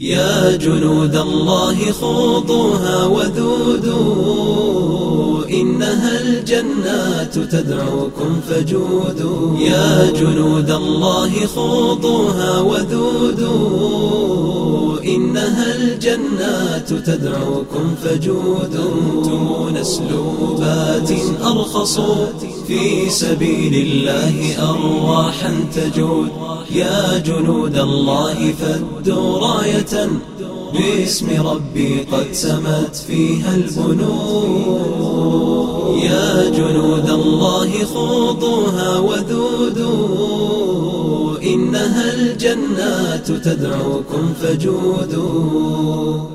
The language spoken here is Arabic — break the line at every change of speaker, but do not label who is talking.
يا جنود الله خوضوها وذودوا إنها الجنات تدعوكم فجودوا. يا جنود الله خوضوها وذودوا إنها الجنات تدعوكم فجودوا. أنتم نسلوبات أرخصوا. في سبيل الله أرواحا تجود. يا جنود الله فدوا راية باسم ربي قد سمت فيها البنود. يا جنود الله خوضوها وذودوا. إنها الجنات تدعوكم فجودوا.